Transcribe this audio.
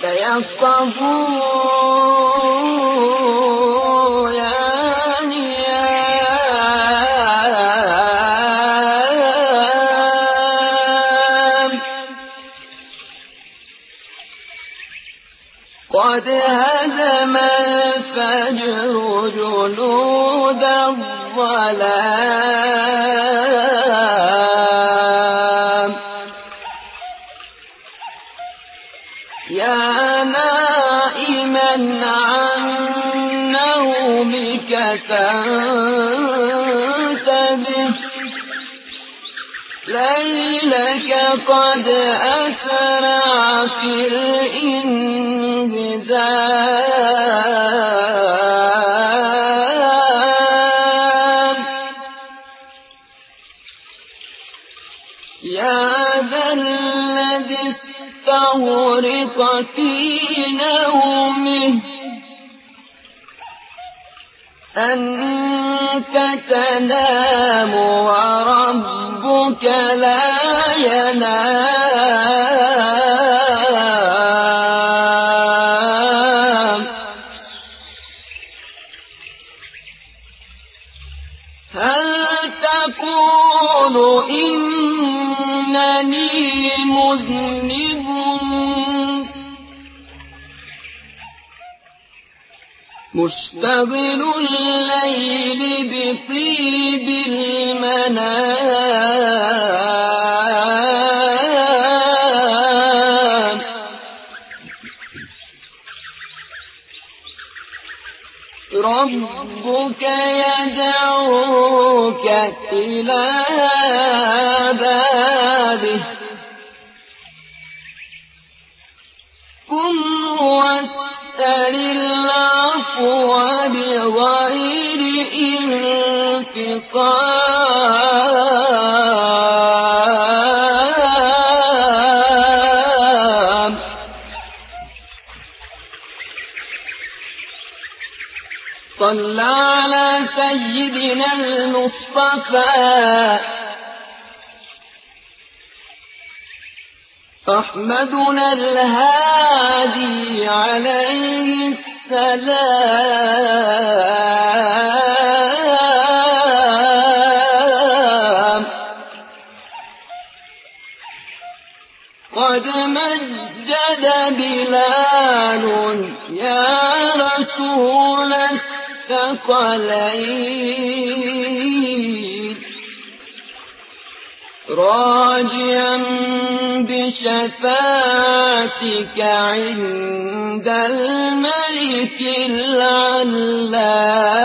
تيقظوا يا نيام قد هزم الفجر جنود الظلام. يا نائما عن نومك فانتبه. ليلك قد أسرع في يا ذا الذي استغرق في نومه. أنت تنام وربك لا ينام. هل تقول إنني مذنب. مشتغل الليل بطيب المنام. ربك يدعوك إلى واستر العفو بغير انفصام صلى على سيدنا المصطفى. أحمدنا الهادي عليه السلام. قد مجد بلال يا رسول الثقلين. راجيا بشفاعتك عند الملك العلام.